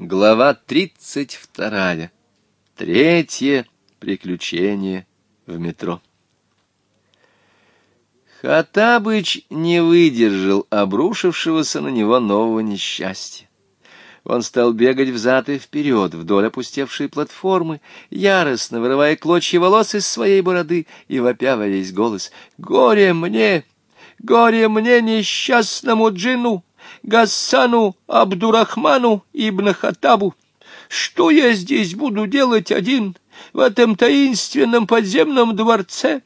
Глава тридцать вторая. Третье приключение в метро. Хатабыч не выдержал обрушившегося на него нового несчастья. Он стал бегать взад и вперед вдоль опустевшей платформы, яростно вырывая клочья волос из своей бороды и вопя во весь голос «Горе мне! Горе мне, несчастному джину!» Гасану Абдурахману Ибн Хатабу, Что я здесь буду делать один, в этом таинственном подземном дворце?»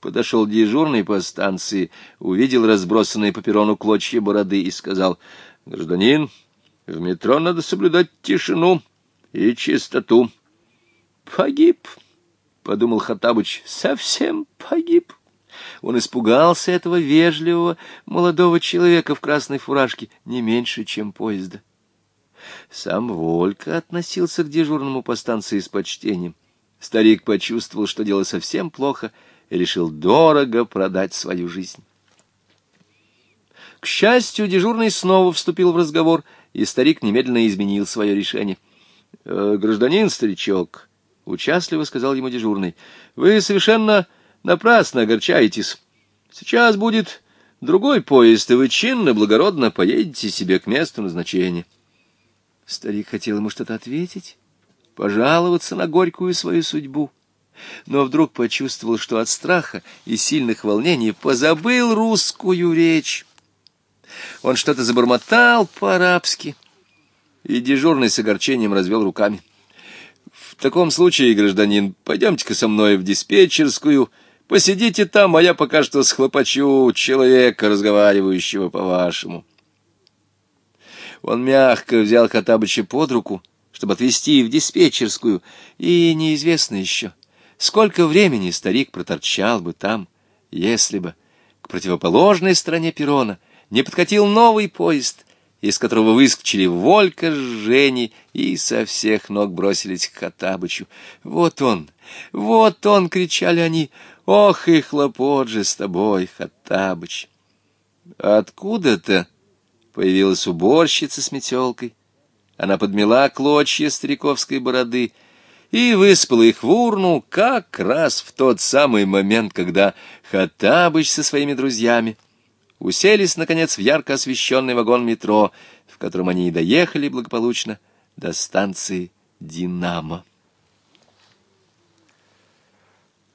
Подошел дежурный по станции, увидел разбросанные по перрону клочья бороды и сказал, «Гражданин, в метро надо соблюдать тишину и чистоту». «Погиб», — подумал Хаттабыч, — «совсем погиб» он испугался этого вежливого молодого человека в красной фуражке не меньше, чем поезда. Сам Волька относился к дежурному по станции с почтением. Старик почувствовал, что дело совсем плохо, и решил дорого продать свою жизнь. К счастью, дежурный снова вступил в разговор, и старик немедленно изменил свое решение. «Э, «Гражданин старичок», — участливо сказал ему дежурный, — «вы совершенно Напрасно огорчаетесь. Сейчас будет другой поезд, и вы чинно-благородно поедете себе к месту назначения. Старик хотел ему что-то ответить, пожаловаться на горькую свою судьбу, но вдруг почувствовал, что от страха и сильных волнений позабыл русскую речь. Он что-то забормотал по-арабски, и дежурный с огорчением развел руками. — В таком случае, гражданин, пойдемте-ка со мной в диспетчерскую, — Посидите там, а я пока что схлопочу человека, разговаривающего по-вашему. Он мягко взял Хаттабыча под руку, чтобы отвезти в диспетчерскую, и неизвестно еще, сколько времени старик проторчал бы там, если бы к противоположной стороне перрона не подкатил новый поезд, из которого выскочили Волька с Женей и со всех ног бросились к Хатабычу. «Вот он! Вот он!» — кричали они. «Ох и хлопот же с тобой, Хатабыч!» Откуда-то появилась уборщица с метелкой. Она подмела клочья стариковской бороды и выспала их в урну как раз в тот самый момент, когда Хатабыч со своими друзьями уселись, наконец, в ярко освещенный вагон метро, в котором они и доехали благополучно до станции «Динамо».